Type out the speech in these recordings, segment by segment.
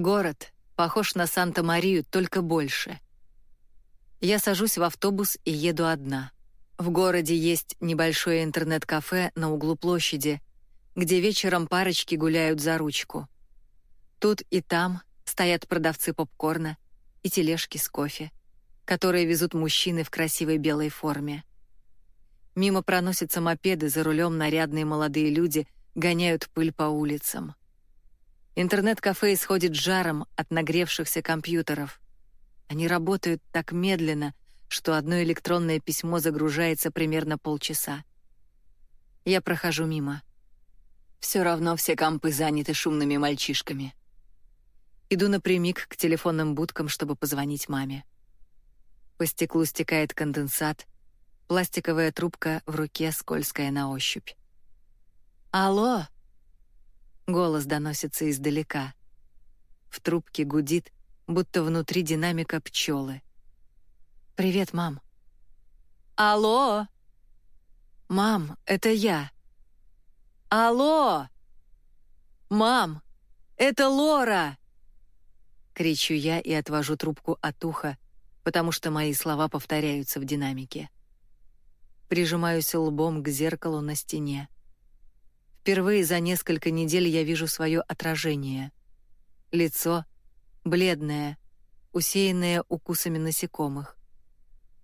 Город похож на Санта-Марию, только больше. Я сажусь в автобус и еду одна. В городе есть небольшое интернет-кафе на углу площади, где вечером парочки гуляют за ручку. Тут и там стоят продавцы попкорна и тележки с кофе, которые везут мужчины в красивой белой форме. Мимо проносятся мопеды, за рулем нарядные молодые люди гоняют пыль по улицам. Интернет-кафе исходит жаром от нагревшихся компьютеров. Они работают так медленно, что одно электронное письмо загружается примерно полчаса. Я прохожу мимо. Все равно все компы заняты шумными мальчишками. Иду напрямик к телефонным будкам, чтобы позвонить маме. По стеклу стекает конденсат, пластиковая трубка в руке скользкая на ощупь. «Алло!» Голос доносится издалека. В трубке гудит, будто внутри динамика пчелы. «Привет, мам». «Алло!» «Мам, это я». «Алло!» «Мам, это Лора!» Кричу я и отвожу трубку от уха, потому что мои слова повторяются в динамике. Прижимаюсь лбом к зеркалу на стене. Впервые за несколько недель я вижу свое отражение. Лицо бледное, усеянное укусами насекомых.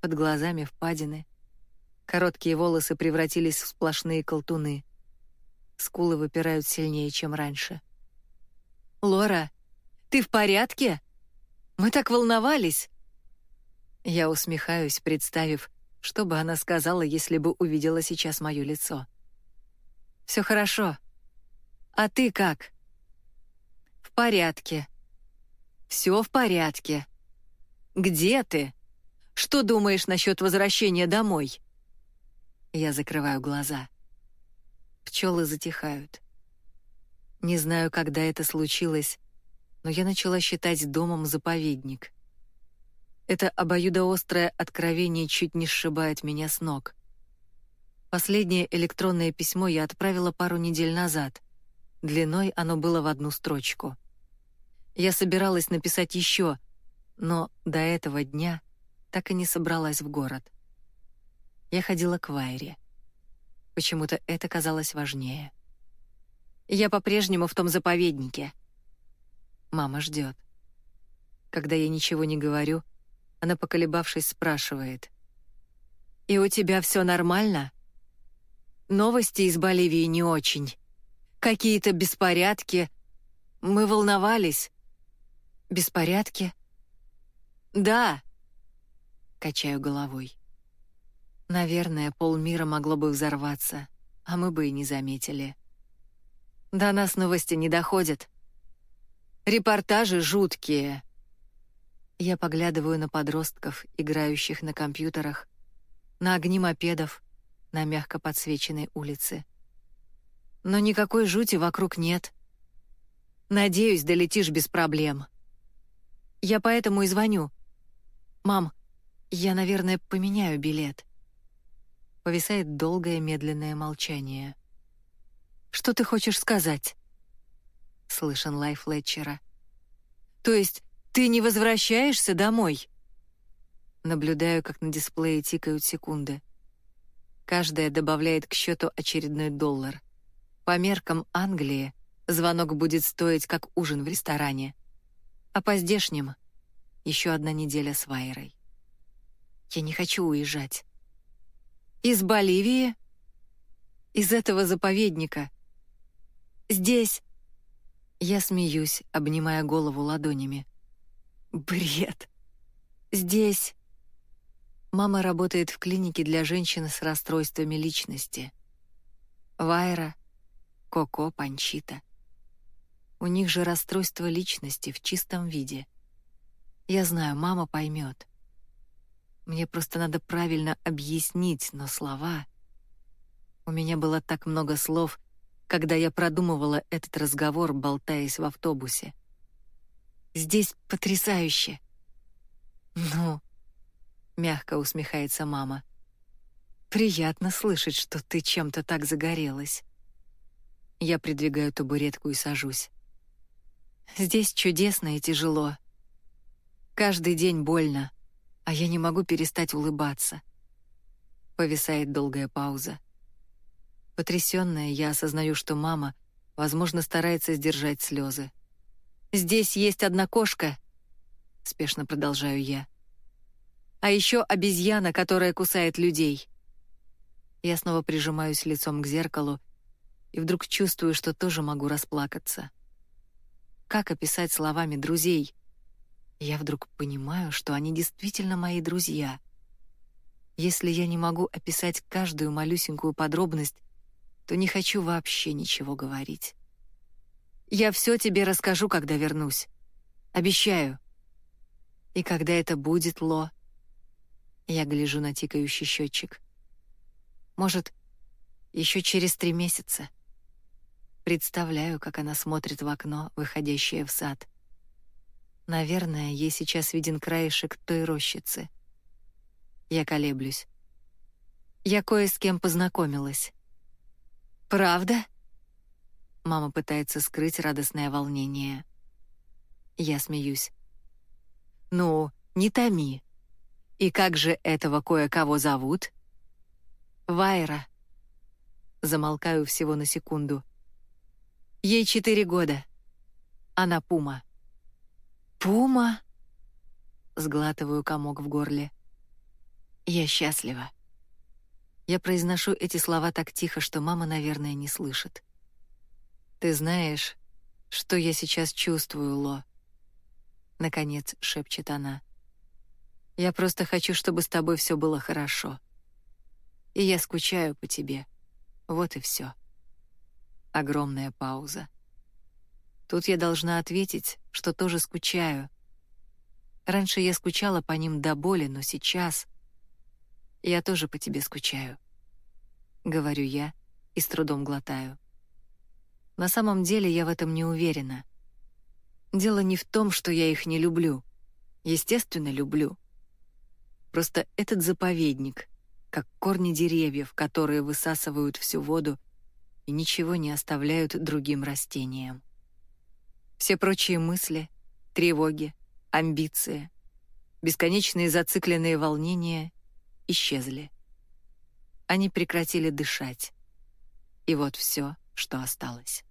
Под глазами впадины. Короткие волосы превратились в сплошные колтуны. Скулы выпирают сильнее, чем раньше. «Лора, ты в порядке? Мы так волновались!» Я усмехаюсь, представив, что бы она сказала, если бы увидела сейчас мое лицо. «Все хорошо. А ты как?» «В порядке. Все в порядке. Где ты? Что думаешь насчет возвращения домой?» Я закрываю глаза. Пчелы затихают. Не знаю, когда это случилось, но я начала считать домом заповедник. Это обоюдоострое откровение чуть не сшибает меня с ног. Последнее электронное письмо я отправила пару недель назад. Длиной оно было в одну строчку. Я собиралась написать еще, но до этого дня так и не собралась в город. Я ходила к Вайре. Почему-то это казалось важнее. Я по-прежнему в том заповеднике — Мама ждет. Когда я ничего не говорю, она, поколебавшись, спрашивает. «И у тебя все нормально?» «Новости из Боливии не очень. Какие-то беспорядки. Мы волновались». «Беспорядки?» «Да», — качаю головой. Наверное, полмира могло бы взорваться, а мы бы и не заметили. До нас новости не доходят. Репортажи жуткие. Я поглядываю на подростков, играющих на компьютерах, на огни мопедов, на мягко подсвеченной улице. Но никакой жути вокруг нет. Надеюсь, долетишь без проблем. Я поэтому и звоню. Мам, я, наверное, поменяю билет. Повисает долгое медленное молчание. Что ты хочешь сказать? — слышен лай Флетчера. «То есть ты не возвращаешься домой?» Наблюдаю, как на дисплее тикают секунды. Каждая добавляет к счету очередной доллар. По меркам Англии звонок будет стоить как ужин в ресторане. А по здешним — еще одна неделя с Вайрой. Я не хочу уезжать. Из Боливии? Из этого заповедника? Здесь я смеюсь, обнимая голову ладонями. Бред. Здесь... Мама работает в клинике для женщин с расстройствами личности. Вайра, Коко, Панчита. У них же расстройство личности в чистом виде. Я знаю, мама поймет. Мне просто надо правильно объяснить, но слова... У меня было так много слов, когда я продумывала этот разговор, болтаясь в автобусе. «Здесь потрясающе!» «Ну...» — мягко усмехается мама. «Приятно слышать, что ты чем-то так загорелась». Я придвигаю табуретку и сажусь. Здесь чудесно и тяжело. Каждый день больно, а я не могу перестать улыбаться. Повисает долгая пауза. Потрясённая, я осознаю, что мама, возможно, старается сдержать слезы. «Здесь есть одна кошка», — спешно продолжаю я. «А еще обезьяна, которая кусает людей». Я снова прижимаюсь лицом к зеркалу и вдруг чувствую, что тоже могу расплакаться. Как описать словами друзей? Я вдруг понимаю, что они действительно мои друзья. Если я не могу описать каждую малюсенькую подробность, то не хочу вообще ничего говорить. Я все тебе расскажу, когда вернусь. Обещаю. И когда это будет, Ло? Я гляжу на тикающий счетчик. Может, еще через три месяца. Представляю, как она смотрит в окно, выходящее в сад. Наверное, ей сейчас виден краешек той рощицы. Я колеблюсь. Я кое с кем познакомилась. «Правда?» Мама пытается скрыть радостное волнение. Я смеюсь. «Ну, не томи. И как же этого кое-кого зовут?» «Вайра». Замолкаю всего на секунду. Ей четыре года. Она пума. Пума? Сглатываю комок в горле. Я счастлива. Я произношу эти слова так тихо, что мама, наверное, не слышит. Ты знаешь, что я сейчас чувствую, Ло? Наконец шепчет она. Я просто хочу, чтобы с тобой все было хорошо. И я скучаю по тебе. Вот и все. Огромная пауза. Тут я должна ответить, что тоже скучаю. Раньше я скучала по ним до боли, но сейчас я тоже по тебе скучаю. Говорю я и с трудом глотаю. На самом деле я в этом не уверена. Дело не в том, что я их не люблю. Естественно, люблю. Просто этот заповедник, как корни деревьев, которые высасывают всю воду и ничего не оставляют другим растениям. Все прочие мысли, тревоги, амбиции, бесконечные зацикленные волнения исчезли. Они прекратили дышать. И вот все, что осталось.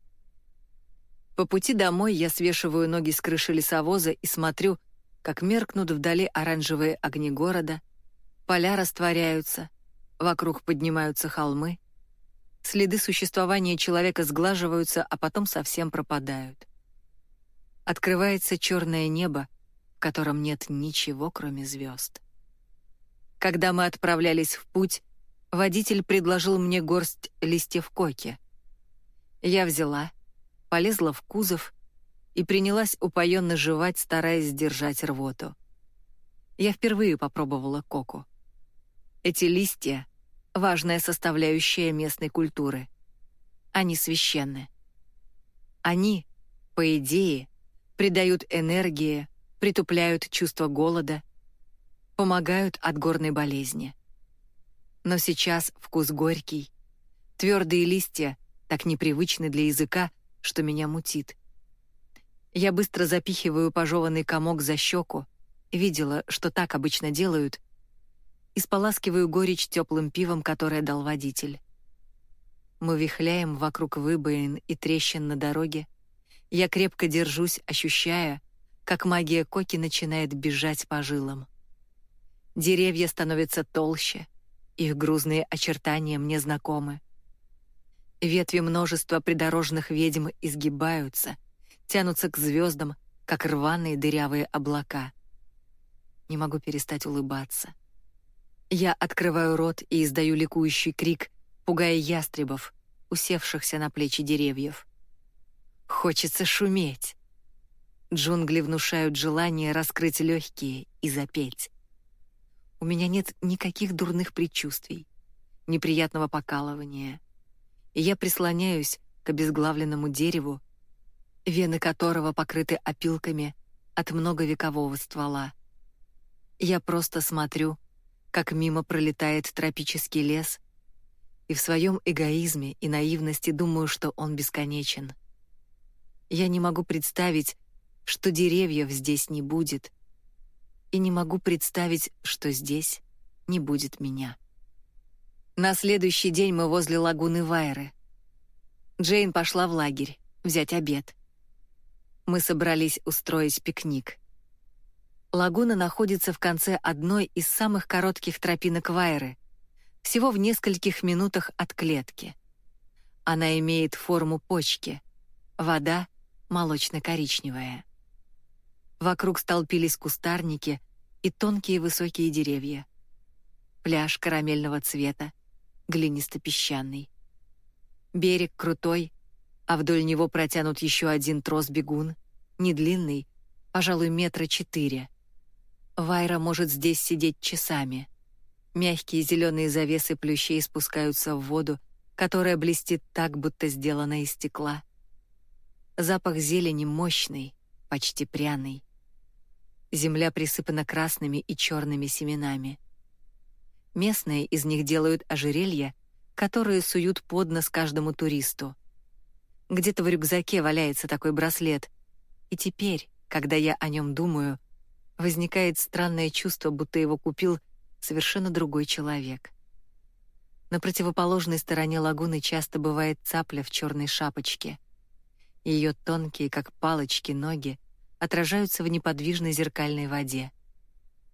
По пути домой я свешиваю ноги с крыши лесовоза и смотрю, как меркнут вдали оранжевые огни города, поля растворяются, вокруг поднимаются холмы, Следы существования человека сглаживаются, а потом совсем пропадают. Открывается черное небо, в котором нет ничего, кроме звезд. Когда мы отправлялись в путь, водитель предложил мне горсть листьев коки. Я взяла, полезла в кузов и принялась упоенно жевать, стараясь сдержать рвоту. Я впервые попробовала коку. Эти листья важная составляющая местной культуры. Они священны. Они, по идее, придают энергии, притупляют чувство голода, помогают от горной болезни. Но сейчас вкус горький. Твердые листья так непривычны для языка, что меня мутит. Я быстро запихиваю пожеванный комок за щеку, видела, что так обычно делают, и споласкиваю горечь теплым пивом, которое дал водитель. Мы вихляем вокруг выбоин и трещин на дороге. Я крепко держусь, ощущая, как магия Коки начинает бежать по жилам. Деревья становятся толще, их грузные очертания мне знакомы. Ветви множества придорожных ведьм изгибаются, тянутся к звездам, как рваные дырявые облака. Не могу перестать улыбаться. Я открываю рот и издаю ликующий крик, пугая ястребов, усевшихся на плечи деревьев. Хочется шуметь. Джунгли внушают желание раскрыть легкие и запеть. У меня нет никаких дурных предчувствий, неприятного покалывания. И я прислоняюсь к обезглавленному дереву, вены которого покрыты опилками от многовекового ствола. Я просто смотрю как мимо пролетает тропический лес, и в своем эгоизме и наивности думаю, что он бесконечен. Я не могу представить, что деревьев здесь не будет, и не могу представить, что здесь не будет меня. На следующий день мы возле лагуны Вайры. Джейн пошла в лагерь взять обед. Мы собрались устроить пикник. Лагуна находится в конце одной из самых коротких тропинок Вайры, всего в нескольких минутах от клетки. Она имеет форму почки. Вода молочно-коричневая. Вокруг столпились кустарники и тонкие высокие деревья. Пляж карамельного цвета, глинисто-песчаный. Берег крутой, а вдоль него протянут еще один трос-бегун, не длинный, пожалуй, метра четыре. Вайра может здесь сидеть часами. Мягкие зеленые завесы плющей спускаются в воду, которая блестит так, будто сделана из стекла. Запах зелени мощный, почти пряный. Земля присыпана красными и черными семенами. Местные из них делают ожерелья, которые суют под нос каждому туристу. Где-то в рюкзаке валяется такой браслет, и теперь, когда я о нем думаю, возникает странное чувство, будто его купил совершенно другой человек. На противоположной стороне лагуны часто бывает цапля в черной шапочке. Ее тонкие, как палочки, ноги отражаются в неподвижной зеркальной воде.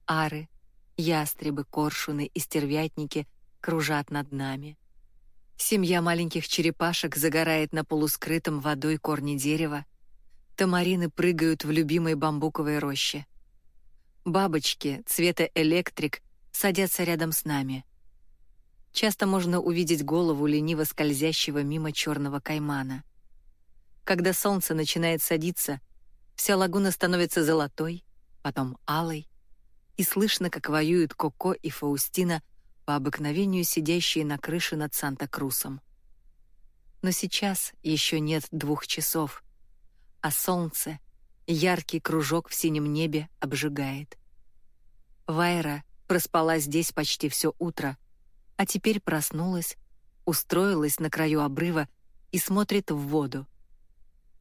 Ары, ястребы, коршуны и стервятники кружат над нами. Семья маленьких черепашек загорает на полускрытом водой корне дерева. Тамарины прыгают в любимой бамбуковой роще. Бабочки цвета электрик садятся рядом с нами. Часто можно увидеть голову лениво скользящего мимо черного каймана. Когда солнце начинает садиться, вся лагуна становится золотой, потом алой, и слышно, как воюют Коко и Фаустина, по обыкновению сидящие на крыше над Санта-Крусом. Но сейчас еще нет двух часов, а солнце, яркий кружок в синем небе, обжигает. Вайра проспала здесь почти все утро, а теперь проснулась, устроилась на краю обрыва и смотрит в воду.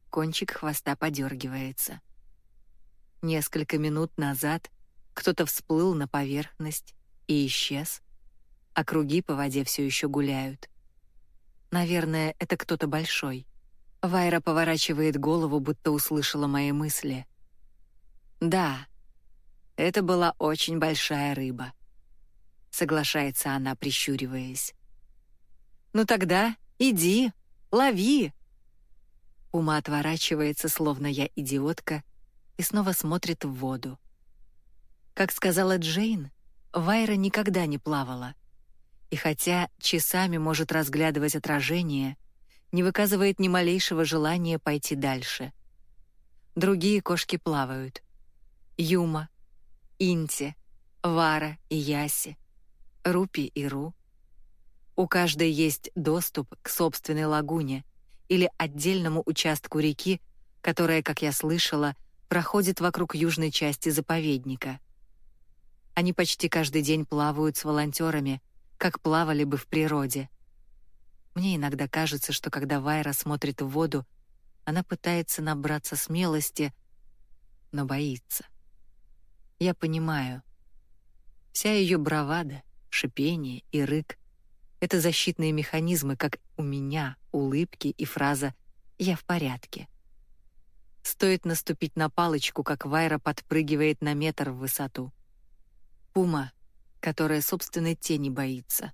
Кончик хвоста подергивается. Несколько минут назад кто-то всплыл на поверхность и исчез, а круги по воде все еще гуляют. Наверное, это кто-то большой. Вайра поворачивает голову, будто услышала мои мысли. Да, это была очень большая рыба соглашается она, прищуриваясь. Ну тогда иди, лови. Ума отворачивается, словно я идиотка, и снова смотрит в воду. Как сказала Джейн, Вайра никогда не плавала. И хотя часами может разглядывать отражение, не выказывает ни малейшего желания пойти дальше. Другие кошки плавают. Юма, Инти, Вара и Яси. Рупи и Ру. У каждой есть доступ к собственной лагуне или отдельному участку реки, которая, как я слышала, проходит вокруг южной части заповедника. Они почти каждый день плавают с волонтерами, как плавали бы в природе. Мне иногда кажется, что когда Вайра смотрит в воду, она пытается набраться смелости, но боится. Я понимаю. Вся ее бравада, шипение и рык. Это защитные механизмы, как у меня, улыбки и фраза «я в порядке». Стоит наступить на палочку, как Вайра подпрыгивает на метр в высоту. Пума, которая собственной тени боится.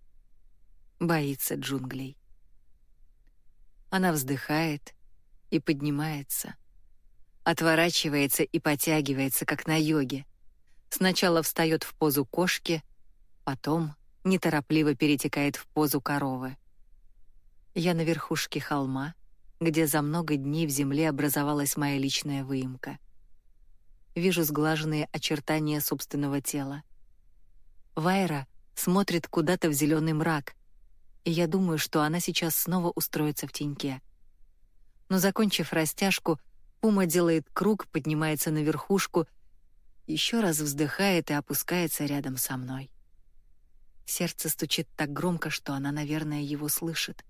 Боится джунглей. Она вздыхает и поднимается. Отворачивается и потягивается, как на йоге. Сначала встает в позу кошки — Потом неторопливо перетекает в позу коровы. Я на верхушке холма, где за много дней в земле образовалась моя личная выемка. Вижу сглаженные очертания собственного тела. Вайра смотрит куда-то в зеленый мрак, и я думаю, что она сейчас снова устроится в теньке. Но закончив растяжку, Пума делает круг, поднимается на верхушку, еще раз вздыхает и опускается рядом со мной. Сердце стучит так громко, что она, наверное, его слышит.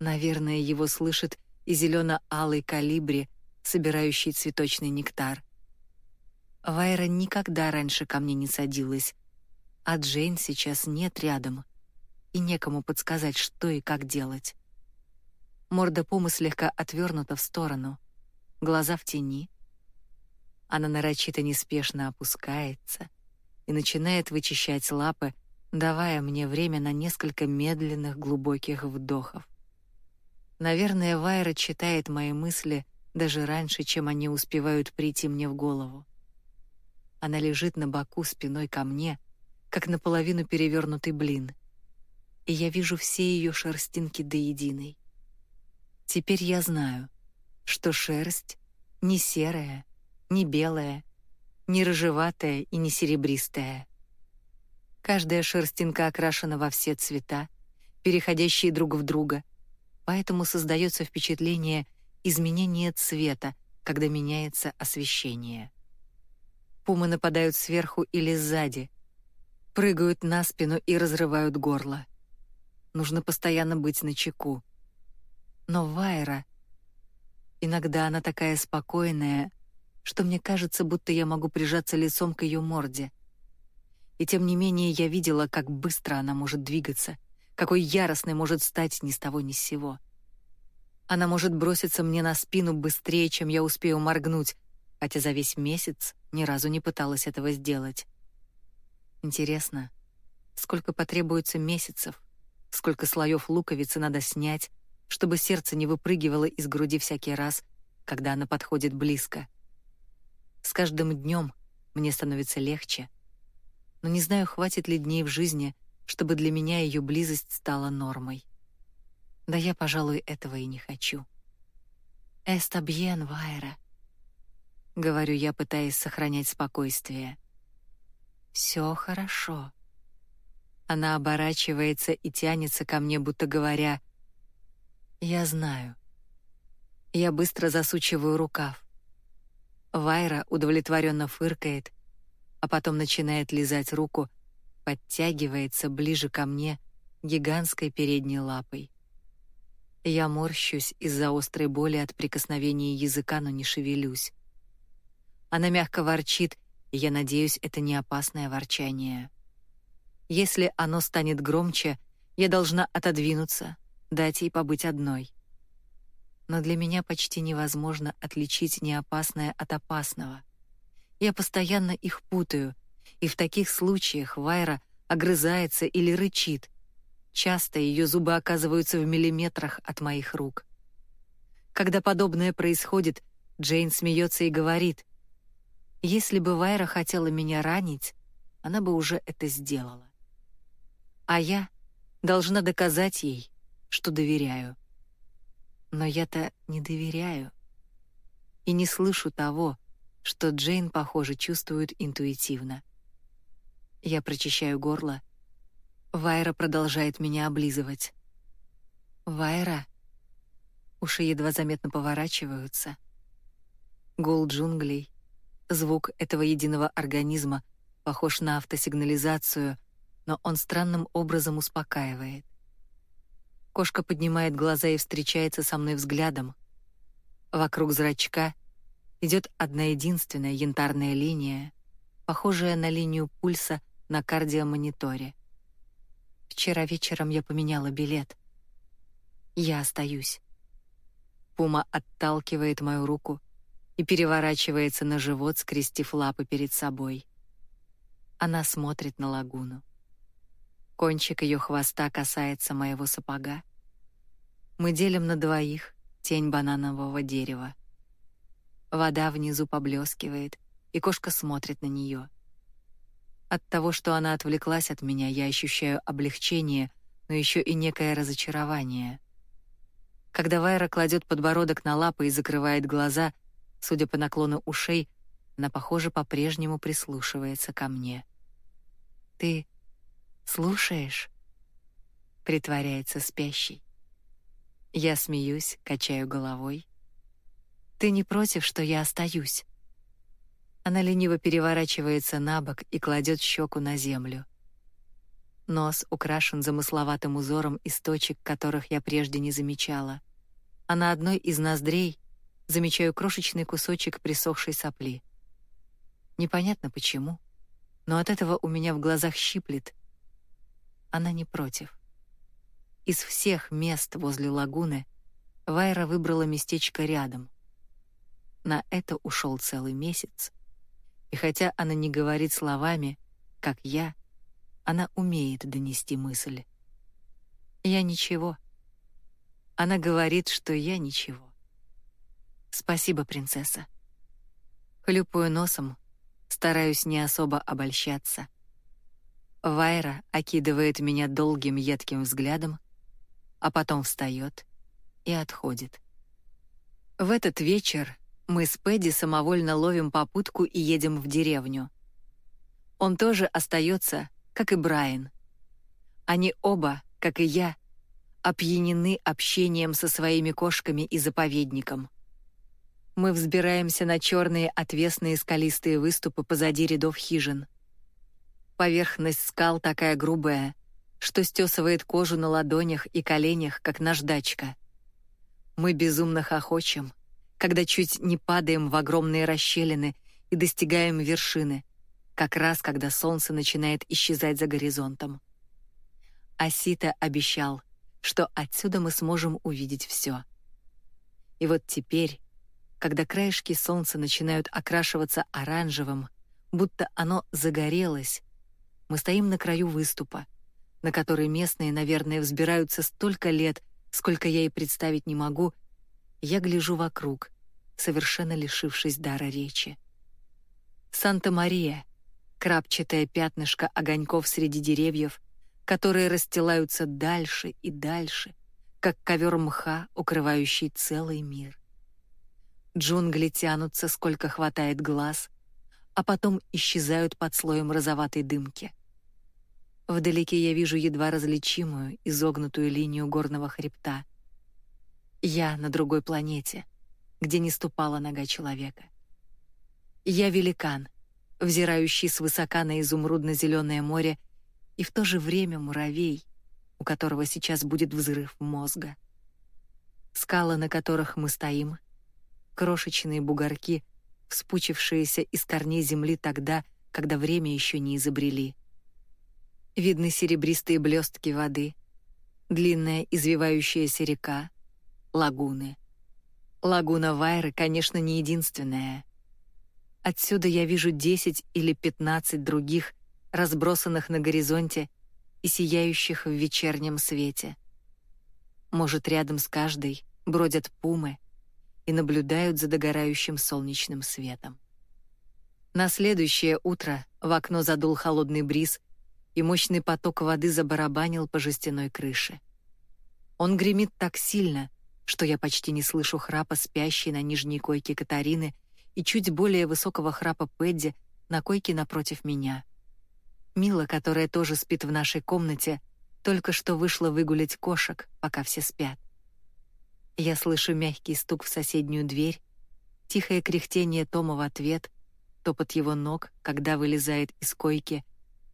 Наверное, его слышит и зелено-алый калибри собирающий цветочный нектар. Вайра никогда раньше ко мне не садилась, а Джейн сейчас нет рядом, и некому подсказать, что и как делать. Морда Пумы слегка отвернута в сторону, глаза в тени. Она нарочито неспешно опускается и начинает вычищать лапы, давая мне время на несколько медленных глубоких вдохов. Наверное, Вайра читает мои мысли даже раньше, чем они успевают прийти мне в голову. Она лежит на боку спиной ко мне, как наполовину перевернутый блин, и я вижу все ее шерстинки до единой. Теперь я знаю, что шерсть не серая, не белая, не рыжеватая и не серебристая. Каждая шерстинка окрашена во все цвета, переходящие друг в друга, поэтому создается впечатление изменения цвета, когда меняется освещение. Пумы нападают сверху или сзади, прыгают на спину и разрывают горло. Нужно постоянно быть начеку. Но Вайра... Иногда она такая спокойная, что мне кажется, будто я могу прижаться лицом к ее морде. И тем не менее я видела, как быстро она может двигаться, какой яростной может стать ни с того ни с сего. Она может броситься мне на спину быстрее, чем я успею моргнуть, хотя за весь месяц ни разу не пыталась этого сделать. Интересно, сколько потребуется месяцев, сколько слоев луковицы надо снять, чтобы сердце не выпрыгивало из груди всякий раз, когда она подходит близко. С каждым днем мне становится легче, но не знаю, хватит ли дней в жизни, чтобы для меня ее близость стала нормой. Да я, пожалуй, этого и не хочу. «Эста Вайра», — говорю я, пытаясь сохранять спокойствие. «Все хорошо». Она оборачивается и тянется ко мне, будто говоря — я знаю. Я быстро засучиваю рукав. Вайра удовлетворенно фыркает, а потом начинает лизать руку, подтягивается ближе ко мне гигантской передней лапой. Я морщусь из-за острой боли от прикосновения языка, но не шевелюсь. Она мягко ворчит, я надеюсь, это не опасное ворчание. Если оно станет громче, я должна отодвинуться, дать ей побыть одной. Но для меня почти невозможно отличить неопасное от опасного. Я постоянно их путаю, и в таких случаях Вайра огрызается или рычит. Часто ее зубы оказываются в миллиметрах от моих рук. Когда подобное происходит, Джейн смеется и говорит, «Если бы Вайра хотела меня ранить, она бы уже это сделала. А я должна доказать ей, что доверяю. Но я-то не доверяю. И не слышу того, что Джейн, похоже, чувствует интуитивно. Я прочищаю горло. Вайра продолжает меня облизывать. Вайра. Уши едва заметно поворачиваются. Гул джунглей, звук этого единого организма похож на автосигнализацию, но он странным образом успокаивает. Кошка поднимает глаза и встречается со мной взглядом. Вокруг зрачка идет одна единственная янтарная линия, похожая на линию пульса на кардиомониторе. Вчера вечером я поменяла билет. Я остаюсь. Пума отталкивает мою руку и переворачивается на живот, скрестив лапы перед собой. Она смотрит на лагуну. Кончик ее хвоста касается моего сапога. Мы делим на двоих тень бананового дерева. Вода внизу поблескивает, и кошка смотрит на нее. От того, что она отвлеклась от меня, я ощущаю облегчение, но еще и некое разочарование. Когда Вайра кладет подбородок на лапы и закрывает глаза, судя по наклону ушей, она, похоже, по-прежнему прислушивается ко мне. «Ты Слушаешь? Притворяется спящий. Я смеюсь, качаю головой. Ты не против, что я остаюсь? Она лениво переворачивается на бок и кладет щеку на землю. Нос украшен замысловатым узором из точек, которых я прежде не замечала. А на одной из ноздрей замечаю крошечный кусочек присохшей сопли. Непонятно почему, но от этого у меня в глазах щиплет. Она не против. Из всех мест возле лагуны Вайра выбрала местечко рядом. На это ушел целый месяц. И хотя она не говорит словами, как я, она умеет донести мысль. Я ничего. Она говорит, что я ничего. Спасибо, принцесса. Хлюпаю носом, стараюсь не особо обольщаться. Вайра окидывает меня долгим едким взглядом, а потом встает и отходит. В этот вечер мы с Пэдди самовольно ловим попутку и едем в деревню. Он тоже остается, как и Брайан. Они оба, как и я, опьянены общением со своими кошками и заповедником. Мы взбираемся на черные отвесные скалистые выступы позади рядов хижин. Поверхность скал такая грубая, что стесывает кожу на ладонях и коленях, как наждачка. Мы безумно хохочем, когда чуть не падаем в огромные расщелины и достигаем вершины, как раз когда солнце начинает исчезать за горизонтом. Асита обещал, что отсюда мы сможем увидеть все. И вот теперь, когда краешки солнца начинают окрашиваться оранжевым, будто оно загорелось, мы стоим на краю выступа, на который местные, наверное, взбираются столько лет, сколько я и представить не могу, я гляжу вокруг, совершенно лишившись дара речи. Санта-Мария, крапчатое пятнышко огоньков среди деревьев, которые расстилаются дальше и дальше, как ковер мха, укрывающий целый мир. Джунгли тянутся, сколько хватает глаз, а потом исчезают под слоем розоватой дымки — Вдалеке я вижу едва различимую изогнутую линию горного хребта. Я на другой планете, где не ступала нога человека. Я великан, взирающий свысока на изумрудно-зеленое море, и в то же время муравей, у которого сейчас будет взрыв мозга. Скалы, на которых мы стоим, крошечные бугорки, вспучившиеся из корней земли тогда, когда время еще не изобрели — Видны серебристые блестки воды, длинная извивающаяся река, лагуны. Лагуна Вайры, конечно, не единственная. Отсюда я вижу 10 или 15 других, разбросанных на горизонте и сияющих в вечернем свете. Может, рядом с каждой бродят пумы и наблюдают за догорающим солнечным светом. На следующее утро в окно задул холодный бриз, и мощный поток воды забарабанил по жестяной крыше. Он гремит так сильно, что я почти не слышу храпа спящей на нижней койке Катарины и чуть более высокого храпа Пэдди на койке напротив меня. Мила, которая тоже спит в нашей комнате, только что вышла выгулять кошек, пока все спят. Я слышу мягкий стук в соседнюю дверь, тихое кряхтение Тома в ответ, топот его ног, когда вылезает из койки,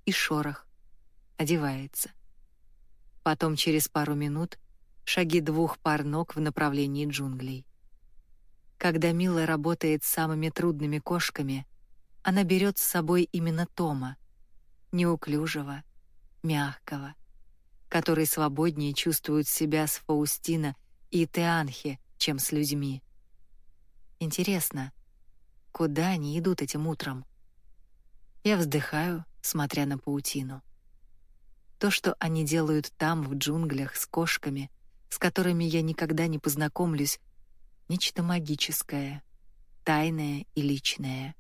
и шорох, одевается. Потом через пару минут шаги двух пар ног в направлении джунглей. Когда Мила работает с самыми трудными кошками, она берет с собой именно Тома, неуклюжего, мягкого, который свободнее чувствует себя с Фаустина и Теанхи, чем с людьми. Интересно, куда они идут этим утром? Я вздыхаю, смотря на паутину. То, что они делают там, в джунглях, с кошками, с которыми я никогда не познакомлюсь, нечто магическое, тайное и личное.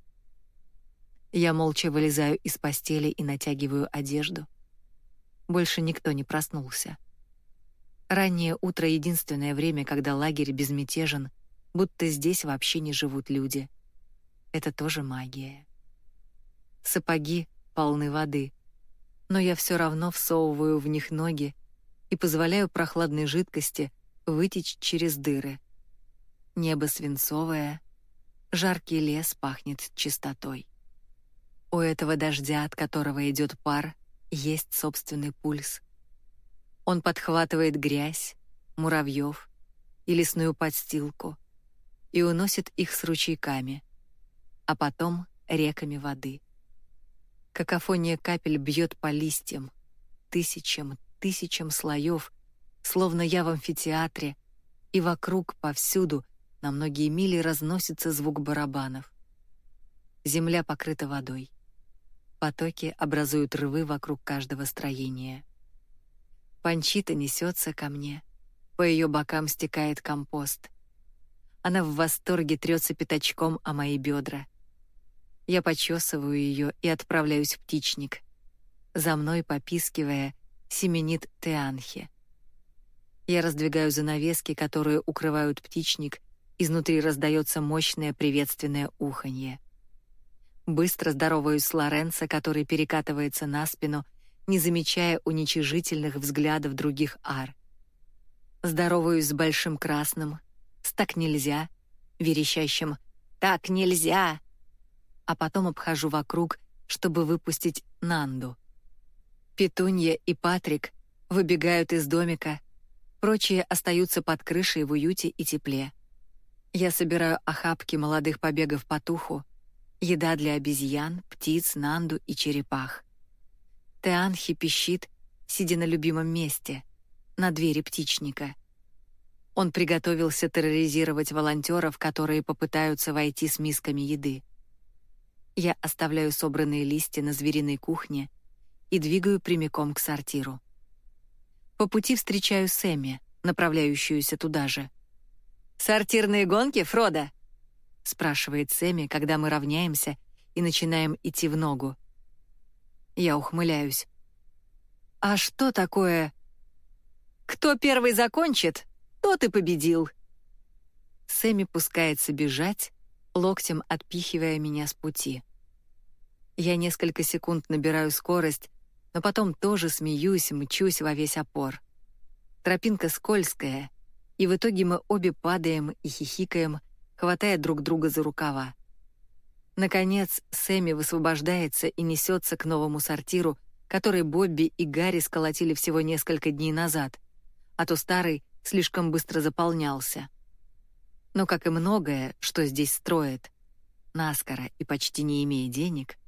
Я молча вылезаю из постели и натягиваю одежду. Больше никто не проснулся. Раннее утро — единственное время, когда лагерь безмятежен, будто здесь вообще не живут люди. Это тоже магия. Сапоги полны воды — но я все равно всовываю в них ноги и позволяю прохладной жидкости вытечь через дыры. Небо свинцовое, жаркий лес пахнет чистотой. У этого дождя, от которого идет пар, есть собственный пульс. Он подхватывает грязь, муравьев и лесную подстилку, и уносит их с ручейками, а потом реками воды. Какофония капель бьет по листьям, тысячам, тысячам слоев, словно я в амфитеатре, и вокруг, повсюду, на многие мили разносится звук барабанов. Земля покрыта водой. Потоки образуют рвы вокруг каждого строения. Панчита несется ко мне. По ее бокам стекает компост. Она в восторге трется пятачком о мои бедра. Я почесываю ее и отправляюсь в птичник. За мной, попискивая, семенит Теанхи. Я раздвигаю занавески, которые укрывают птичник, изнутри раздается мощное приветственное уханье. Быстро здороваюсь с Лоренцо, который перекатывается на спину, не замечая уничижительных взглядов других ар. Здороваюсь с Большим Красным, с «так нельзя», верещащим «так нельзя», а потом обхожу вокруг, чтобы выпустить Нанду. Петунья и Патрик выбегают из домика, прочие остаются под крышей в уюте и тепле. Я собираю охапки молодых побегов по туху, еда для обезьян, птиц, Нанду и черепах. Теанхи пищит, сидя на любимом месте, на двери птичника. Он приготовился терроризировать волонтеров, которые попытаются войти с мисками еды. Я оставляю собранные листья на звериной кухне и двигаю прямиком к сортиру. По пути встречаю Сэмми, направляющуюся туда же. «Сортирные гонки, Фродо?» — спрашивает Сэмми, когда мы равняемся и начинаем идти в ногу. Я ухмыляюсь. «А что такое...» «Кто первый закончит, тот и победил!» Сэмми пускается бежать, локтем отпихивая меня с пути. Я несколько секунд набираю скорость, но потом тоже смеюсь, мчусь во весь опор. Тропинка скользкая, и в итоге мы обе падаем и хихикаем, хватая друг друга за рукава. Наконец, Сэмми высвобождается и несется к новому сортиру, который Бобби и Гарри сколотили всего несколько дней назад, а то старый слишком быстро заполнялся. Но, как и многое, что здесь строят, наскоро и почти не имея денег,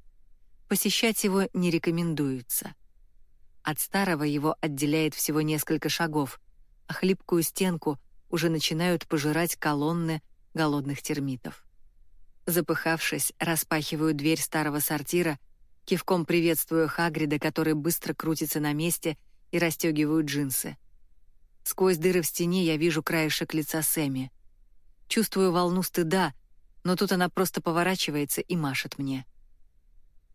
посещать его не рекомендуется. От старого его отделяет всего несколько шагов, а хлипкую стенку уже начинают пожирать колонны голодных термитов. Запыхавшись, распахиваю дверь старого сортира, кивком приветствую Хагрида, который быстро крутится на месте и расстегиваю джинсы. Сквозь дыры в стене я вижу краешек лица Сэмми. Чувствую волну стыда, но тут она просто поворачивается и машет мне.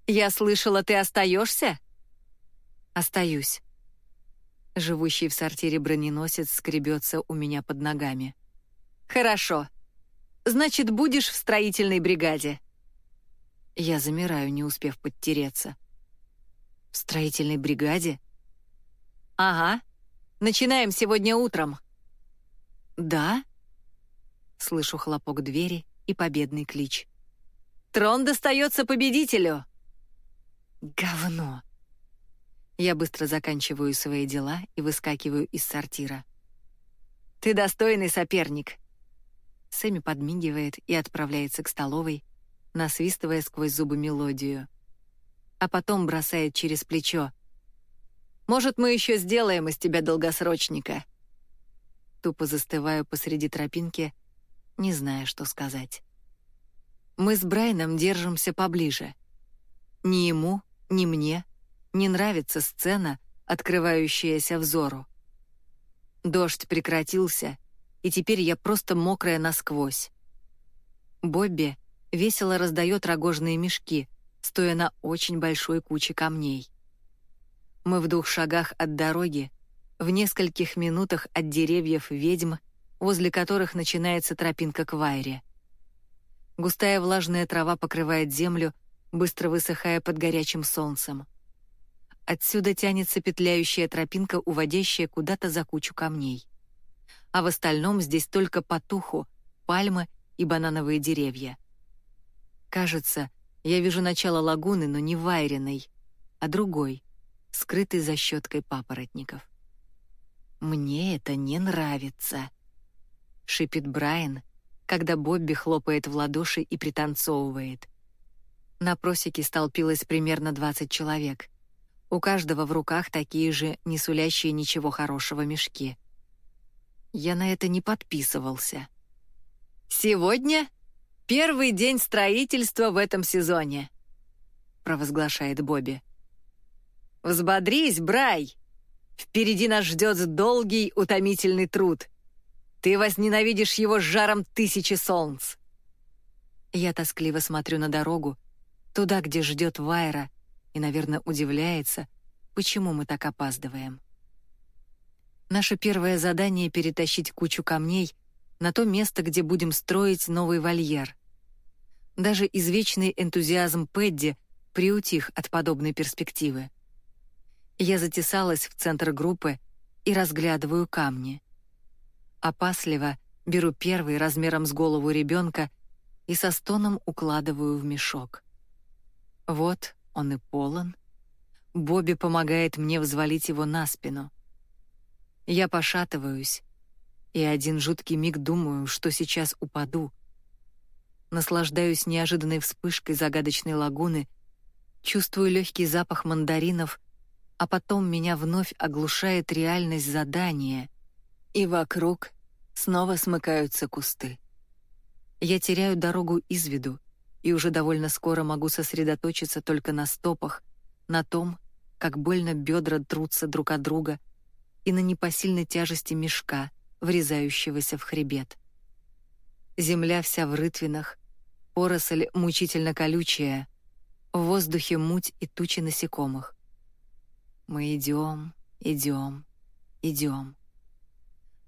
«Я слышала, ты остаешься?» «Остаюсь». Живущий в сортире броненосец скребется у меня под ногами. «Хорошо. Значит, будешь в строительной бригаде». Я замираю, не успев подтереться. «В строительной бригаде?» «Ага. Начинаем сегодня утром». «Да?» Слышу хлопок двери и победный клич. «Трон достается победителю!» «Говно!» Я быстро заканчиваю свои дела и выскакиваю из сортира. «Ты достойный соперник!» Сэмми подмигивает и отправляется к столовой, насвистывая сквозь зубы мелодию. А потом бросает через плечо. «Может, мы еще сделаем из тебя долгосрочника?» Тупо застываю посреди тропинки, не зная, что сказать. Мы с Брайном держимся поближе. Ни ему, ни мне не нравится сцена, открывающаяся взору. Дождь прекратился, и теперь я просто мокрая насквозь. Бобби весело раздает рогожные мешки, стоя на очень большой куче камней. Мы в двух шагах от дороги, в нескольких минутах от деревьев ведьм, возле которых начинается тропинка к Вайре. Густая влажная трава покрывает землю, быстро высыхая под горячим солнцем. Отсюда тянется петляющая тропинка, уводящая куда-то за кучу камней а в остальном здесь только потуху, пальмы и банановые деревья. Кажется, я вижу начало лагуны, но не вайреной, а другой, скрытый за щеткой папоротников. «Мне это не нравится», — шипит Брайан, когда Бобби хлопает в ладоши и пританцовывает. На просеке столпилось примерно 20 человек. У каждого в руках такие же, не сулящие ничего хорошего мешки. Я на это не подписывался. «Сегодня первый день строительства в этом сезоне», — провозглашает Бобби. «Взбодрись, Брай! Впереди нас ждет долгий, утомительный труд. Ты возненавидишь его с жаром тысячи солнц». Я тоскливо смотрю на дорогу, туда, где ждет Вайра, и, наверное, удивляется, почему мы так опаздываем. Наше первое задание — перетащить кучу камней на то место, где будем строить новый вольер. Даже извечный энтузиазм Пэдди приутих от подобной перспективы. Я затесалась в центр группы и разглядываю камни. Опасливо беру первый размером с голову ребенка и со стоном укладываю в мешок. Вот он и полон. Бобби помогает мне взвалить его на спину. Я пошатываюсь, и один жуткий миг думаю, что сейчас упаду. Наслаждаюсь неожиданной вспышкой загадочной лагуны, чувствую легкий запах мандаринов, а потом меня вновь оглушает реальность задания, и вокруг снова смыкаются кусты. Я теряю дорогу из виду, и уже довольно скоро могу сосредоточиться только на стопах, на том, как больно бедра трутся друг от друга, и на непосильной тяжести мешка, врезающегося в хребет. Земля вся в рытвинах, поросль мучительно колючая, в воздухе муть и тучи насекомых. Мы идем, идем, идем.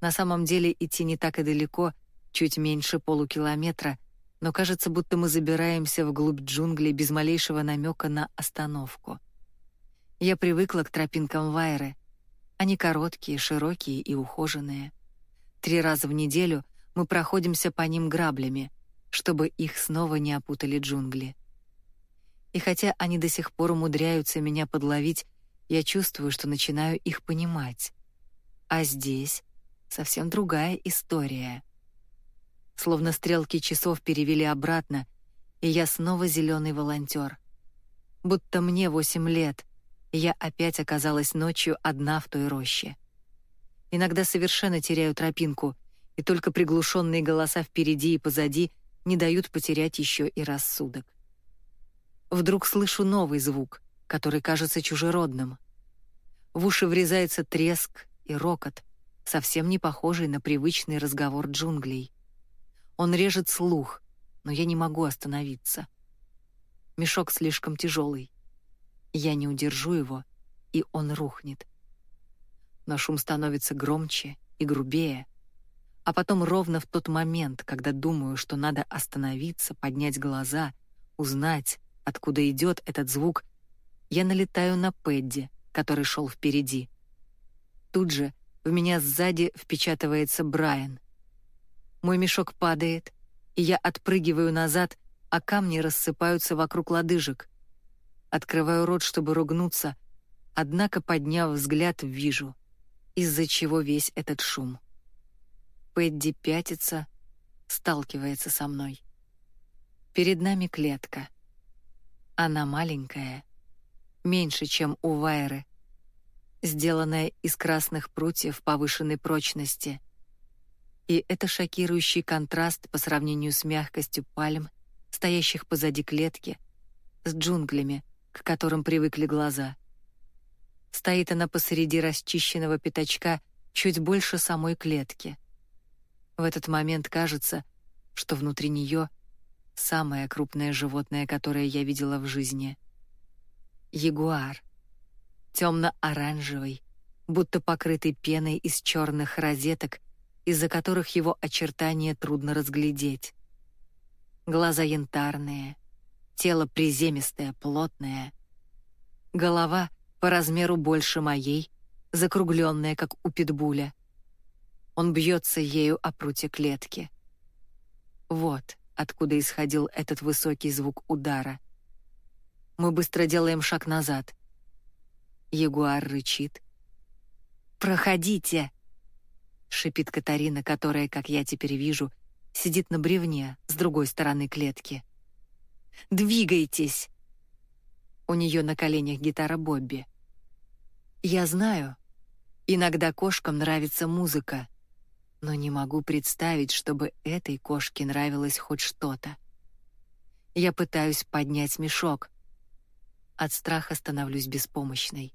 На самом деле идти не так и далеко, чуть меньше полукилометра — но кажется, будто мы забираемся вглубь джунглей без малейшего намека на остановку. Я привыкла к тропинкам Вайры. Они короткие, широкие и ухоженные. Три раза в неделю мы проходимся по ним граблями, чтобы их снова не опутали джунгли. И хотя они до сих пор умудряются меня подловить, я чувствую, что начинаю их понимать. А здесь совсем другая история словно стрелки часов перевели обратно, и я снова зеленый волонтер. Будто мне восемь лет, я опять оказалась ночью одна в той роще. Иногда совершенно теряю тропинку, и только приглушенные голоса впереди и позади не дают потерять еще и рассудок. Вдруг слышу новый звук, который кажется чужеродным. В уши врезается треск и рокот, совсем не похожий на привычный разговор джунглей. Он режет слух, но я не могу остановиться. Мешок слишком тяжелый. Я не удержу его, и он рухнет. Но шум становится громче и грубее, а потом ровно в тот момент, когда думаю, что надо остановиться, поднять глаза, узнать, откуда идет этот звук, я налетаю на Пэдди, который шел впереди. Тут же в меня сзади впечатывается Брайан — мой мешок падает, и я отпрыгиваю назад, а камни рассыпаются вокруг лодыжек. Открываю рот, чтобы ругнуться, однако, подняв взгляд, вижу, из-за чего весь этот шум. Пэдди пятится, сталкивается со мной. Перед нами клетка. Она маленькая, меньше, чем у Вайры, сделанная из красных прутьев повышенной прочности — и это шокирующий контраст по сравнению с мягкостью пальм, стоящих позади клетки, с джунглями, к которым привыкли глаза. Стоит она посреди расчищенного пятачка чуть больше самой клетки. В этот момент кажется, что внутри нее самое крупное животное, которое я видела в жизни. Ягуар. Темно-оранжевый, будто покрытый пеной из черных розеток из-за которых его очертания трудно разглядеть. Глаза янтарные, тело приземистое, плотное. Голова по размеру больше моей, закругленная, как у питбуля. Он бьется ею о прутья клетки. Вот откуда исходил этот высокий звук удара. Мы быстро делаем шаг назад. Ягуар рычит. «Проходите!» — шипит Катарина, которая, как я теперь вижу, сидит на бревне с другой стороны клетки. «Двигайтесь!» У нее на коленях гитара Бобби. «Я знаю, иногда кошкам нравится музыка, но не могу представить, чтобы этой кошке нравилось хоть что-то. Я пытаюсь поднять мешок. От страха становлюсь беспомощной.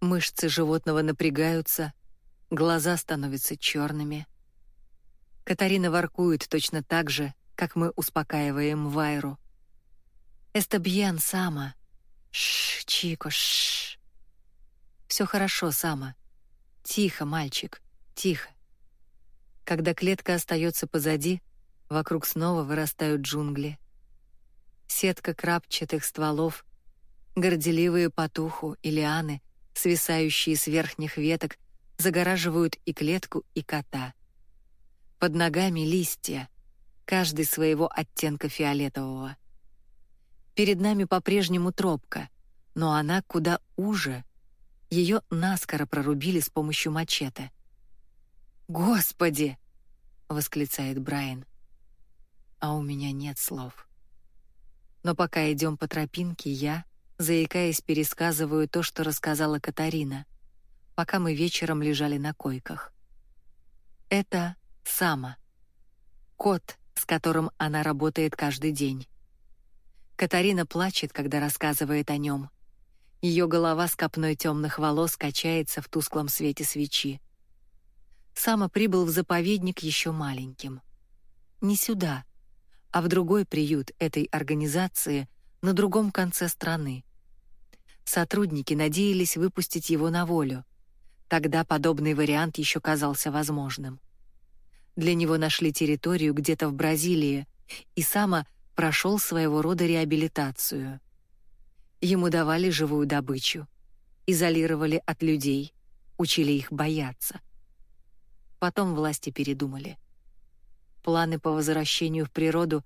Мышцы животного напрягаются, глаза становятся черными. Катарина воркует точно так же, как мы успокаиваем Вайру. «Эстабьян, Сама!» «Шш, Чико, шш!» «Все хорошо, Сама!» «Тихо, мальчик, тихо!» Когда клетка остается позади, вокруг снова вырастают джунгли. Сетка крапчатых стволов, горделивые потуху и лианы, свисающие с верхних веток, загораживают и клетку, и кота. Под ногами листья, каждый своего оттенка фиолетового. Перед нами по-прежнему тропка, но она куда уже. Ее наскоро прорубили с помощью мачете. «Господи!» — восклицает Брайан. А у меня нет слов. Но пока идем по тропинке, я, заикаясь, пересказываю то, что рассказала Катарина, пока мы вечером лежали на койках. Это Сама. Кот, с которым она работает каждый день. Катарина плачет, когда рассказывает о нем. Ее голова с копной темных волос качается в тусклом свете свечи. Сама прибыл в заповедник еще маленьким. Не сюда, а в другой приют этой организации на другом конце страны. Сотрудники надеялись выпустить его на волю. Тогда подобный вариант еще казался возможным. Для него нашли территорию где-то в Бразилии, и Сама прошел своего рода реабилитацию. Ему давали живую добычу, изолировали от людей, учили их бояться. Потом власти передумали. Планы по возвращению в природу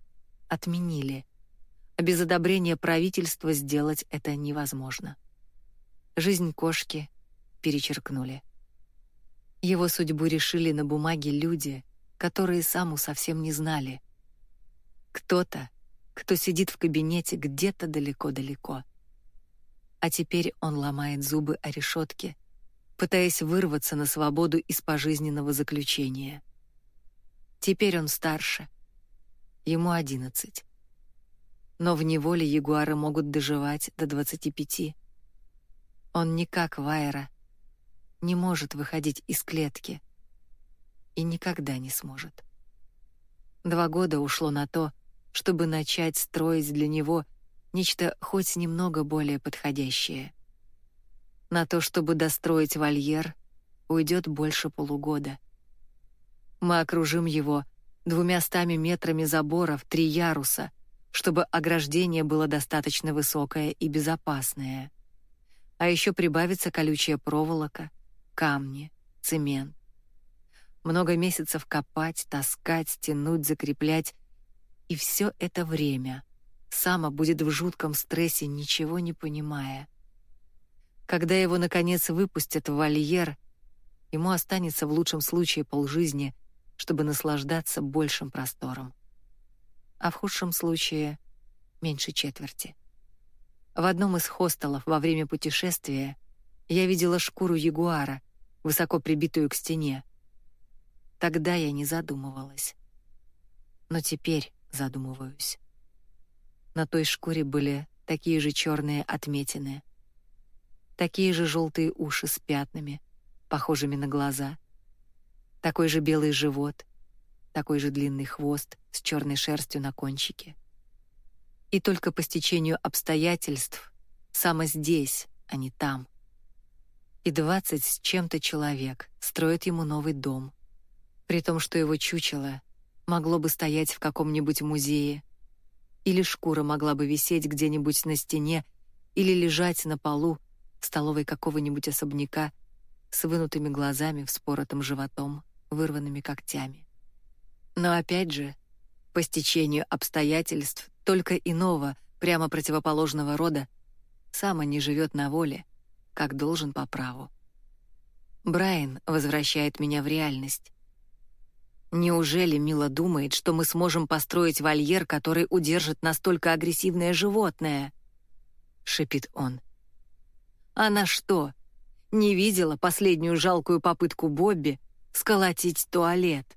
отменили, а без одобрения правительства сделать это невозможно. Жизнь кошки перечеркнули. Его судьбу решили на бумаге люди, которые саму совсем не знали. Кто-то, кто сидит в кабинете где-то далеко-далеко. А теперь он ломает зубы о решетке, пытаясь вырваться на свободу из пожизненного заключения. Теперь он старше. Ему одиннадцать. Но в неволе ягуары могут доживать до двадцати пяти. Он не как Вайра, не может выходить из клетки и никогда не сможет. Два года ушло на то, чтобы начать строить для него нечто хоть немного более подходящее. На то, чтобы достроить вольер, уйдет больше полугода. Мы окружим его двумя стами метрами забора в три яруса, чтобы ограждение было достаточно высокое и безопасное. А еще прибавится колючая проволока, камни, цемент. Много месяцев копать, таскать, тянуть, закреплять и все это время Сама будет в жутком стрессе, ничего не понимая. Когда его, наконец, выпустят в вольер, ему останется в лучшем случае полжизни, чтобы наслаждаться большим простором. А в худшем случае — меньше четверти. В одном из хостелов во время путешествия я видела шкуру ягуара, высоко прибитую к стене. Тогда я не задумывалась. Но теперь задумываюсь. На той шкуре были такие же черные отметины, такие же желтые уши с пятнами, похожими на глаза, такой же белый живот, такой же длинный хвост с черной шерстью на кончике. И только по стечению обстоятельств, само здесь, а не там. И двадцать с чем-то человек строят ему новый дом, при том, что его чучело могло бы стоять в каком-нибудь музее, или шкура могла бы висеть где-нибудь на стене или лежать на полу в столовой какого-нибудь особняка с вынутыми глазами, вспоротым животом, вырванными когтями. Но опять же, по стечению обстоятельств только иного, прямо противоположного рода, сама не живет на воле, как должен по праву. Брайан возвращает меня в реальность. Неужели Мила думает, что мы сможем построить вольер, который удержит настолько агрессивное животное? Шипит он. Она что, не видела последнюю жалкую попытку Бобби сколотить туалет?